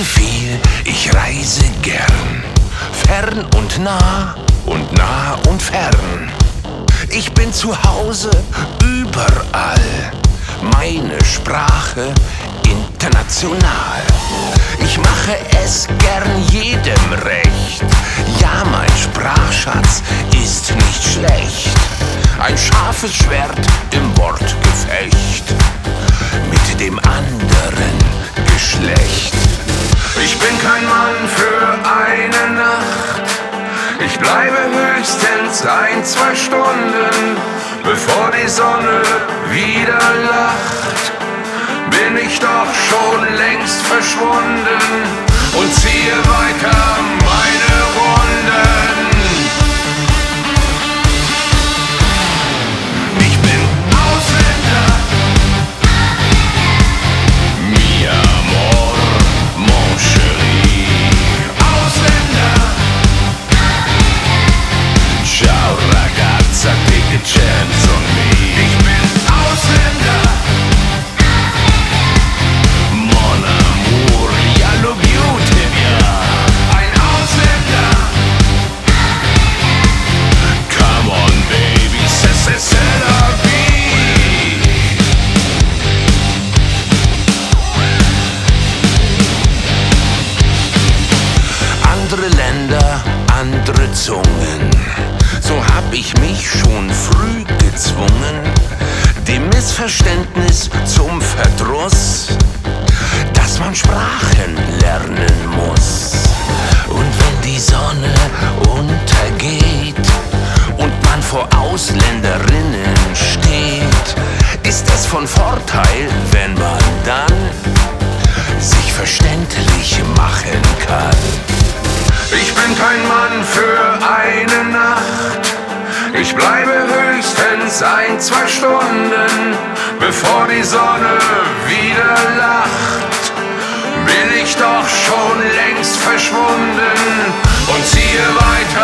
reise viel, ich reise gern. Fern und nah und nah und fern. Ich bin zu Hause überall. Meine Sprache international. Ich mache es gern jedem recht. Ja, mein Sprachschatz ist nicht schlecht. Ein scharfes Schwert im Wortgefecht mit dem anderen Geschlecht. Bleibe höchstens ein, zwei Stunden, bevor die Sonne wieder lacht. Bin ich doch schon längst verschwunden und ziehe weiter andere Zungen. So hab ich mich schon früh gezwungen, dem Missverständnis zum Verdruss, dass man Sprachen lernen muss. Und wenn die Sonne untergeht und man vor Ausländerinnen steht, ist es von Vorteil, wenn höchstens ein, zwei Stunden, bevor die Sonne wieder lacht. Bin ich doch schon längst verschwunden und ziehe weiter